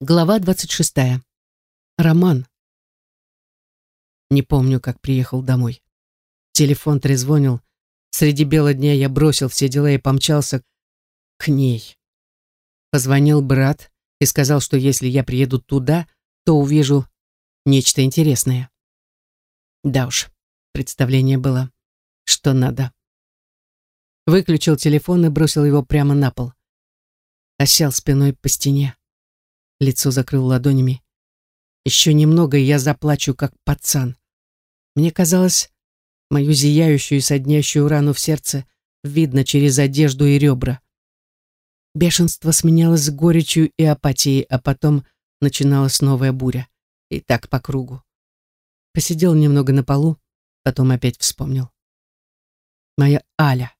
Глава 26. Роман. Не помню, как приехал домой. Телефон трезвонил. Среди бела дня я бросил все дела и помчался к ней. Позвонил брат и сказал, что если я приеду туда, то увижу нечто интересное. Да уж, представление было, что надо. Выключил телефон и бросил его прямо на пол. Осел спиной по стене лицо закрыл ладонями. Еще немного, и я заплачу, как пацан. Мне казалось, мою зияющую и соднящую рану в сердце видно через одежду и ребра. Бешенство сменялось горечью и апатией, а потом начиналась новая буря. И так по кругу. Посидел немного на полу, потом опять вспомнил. Моя Аля,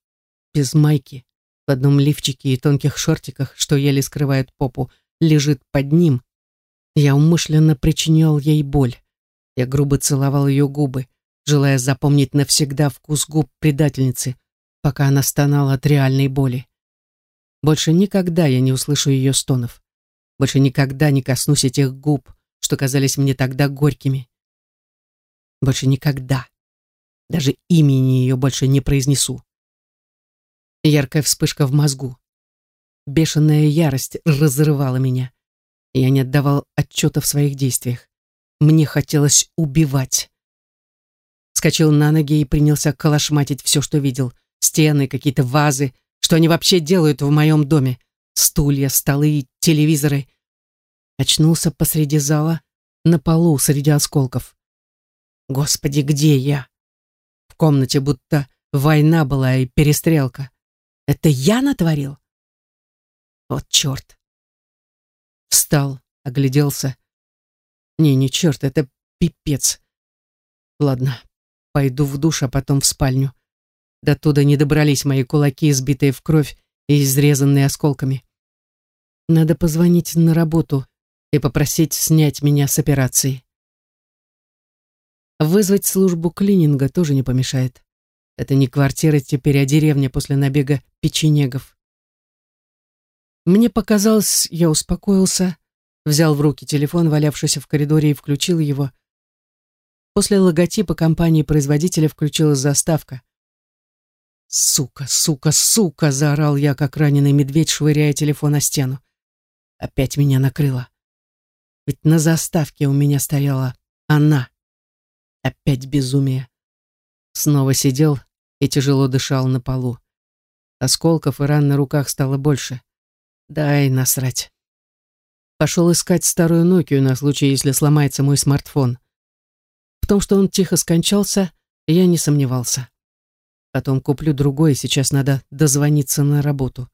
без майки, в одном лифчике и тонких шортиках, что еле скрывают попу, лежит под ним. Я умышленно причинял ей боль. Я грубо целовал ее губы, желая запомнить навсегда вкус губ предательницы, пока она стонала от реальной боли. Больше никогда я не услышу ее стонов. Больше никогда не коснусь этих губ, что казались мне тогда горькими. Больше никогда. Даже имени ее больше не произнесу. Яркая вспышка в мозгу. Бешеная ярость разрывала меня. Я не отдавал отчета в своих действиях. Мне хотелось убивать. Скочил на ноги и принялся колошматить все, что видел. Стены, какие-то вазы. Что они вообще делают в моем доме? Стулья, столы, телевизоры. Очнулся посреди зала, на полу, среди осколков. Господи, где я? В комнате будто война была и перестрелка. Это я натворил? Вот черт. Встал, огляделся. Не, не черт, это пипец. Ладно, пойду в душ, а потом в спальню. До туда не добрались мои кулаки, сбитые в кровь и изрезанные осколками. Надо позвонить на работу и попросить снять меня с операции. Вызвать службу клининга тоже не помешает. Это не квартира теперь, а деревня после набега печенегов. Мне показалось, я успокоился, взял в руки телефон, валявшийся в коридоре, и включил его. После логотипа компании-производителя включилась заставка. «Сука, сука, сука!» — заорал я, как раненый медведь, швыряя телефон на стену. Опять меня накрыло. Ведь на заставке у меня стояла она. Опять безумие. Снова сидел и тяжело дышал на полу. Осколков и ран на руках стало больше. Дай насрать. Пошел искать старую Нокию на случай, если сломается мой смартфон. В том, что он тихо скончался, я не сомневался. Потом куплю другой, сейчас надо дозвониться на работу.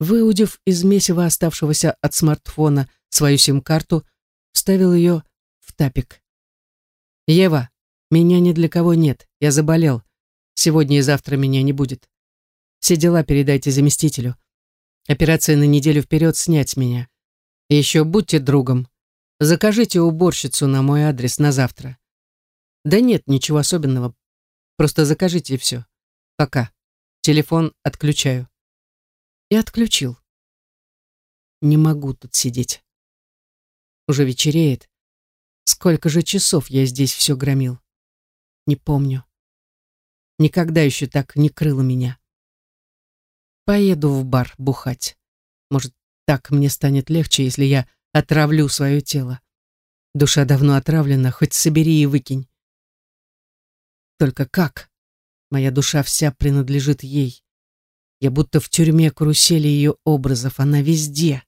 Выудив из месива оставшегося от смартфона свою сим-карту, вставил ее в тапик. «Ева, меня ни для кого нет, я заболел. Сегодня и завтра меня не будет. Все дела передайте заместителю. Операция на неделю вперед снять меня. И еще будьте другом. Закажите уборщицу на мой адрес на завтра. Да нет, ничего особенного. Просто закажите и все. Пока. Телефон отключаю. И отключил. Не могу тут сидеть. Уже вечереет. Сколько же часов я здесь все громил? Не помню. Никогда еще так не крыло меня. Поеду в бар бухать. Может, так мне станет легче, если я отравлю свое тело. Душа давно отравлена, хоть собери и выкинь. Только как? Моя душа вся принадлежит ей. Я будто в тюрьме карусели ее образов, она везде.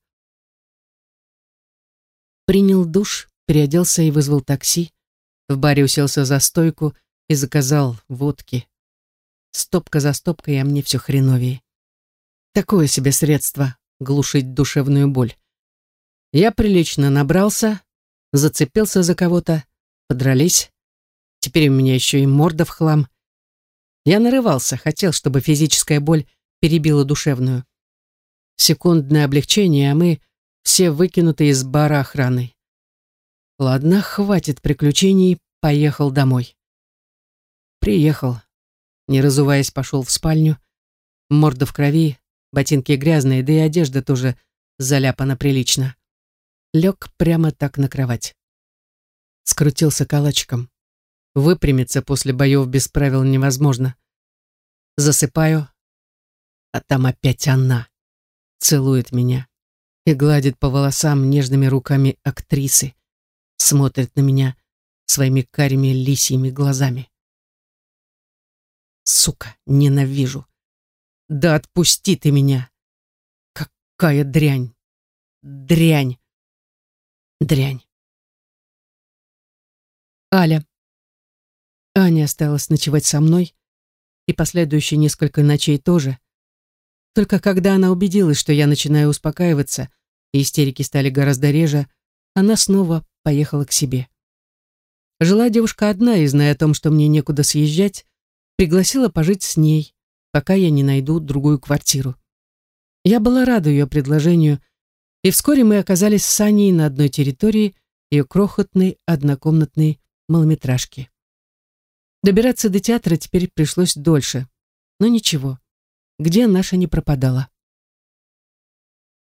Принял душ, переоделся и вызвал такси. В баре уселся за стойку и заказал водки. Стопка за стопкой, а мне все хреновее. Такое себе средство глушить душевную боль. Я прилично набрался, зацепился за кого-то, подрались. Теперь у меня еще и морда в хлам. Я нарывался, хотел, чтобы физическая боль перебила душевную. Секундное облегчение, а мы все выкинуты из бара охраной. Ладно, хватит приключений, поехал домой. Приехал. Не разуваясь, пошел в спальню. Морда в крови, Ботинки грязные, да и одежда тоже заляпана прилично. лег прямо так на кровать. Скрутился калачиком. Выпрямиться после боев без правил невозможно. Засыпаю, а там опять она. Целует меня и гладит по волосам нежными руками актрисы. Смотрит на меня своими карими лисьими глазами. Сука, ненавижу. Да отпусти ты меня. Какая дрянь. Дрянь. Дрянь. Аля. Аня осталась ночевать со мной, и последующие несколько ночей тоже. Только когда она убедилась, что я начинаю успокаиваться, и истерики стали гораздо реже, она снова поехала к себе. Жила девушка одна, и, зная о том, что мне некуда съезжать, пригласила пожить с ней, пока я не найду другую квартиру. Я была рада ее предложению, и вскоре мы оказались с Аней на одной территории ее крохотной однокомнатной малометражки. Добираться до театра теперь пришлось дольше. Но ничего, где наша не пропадала.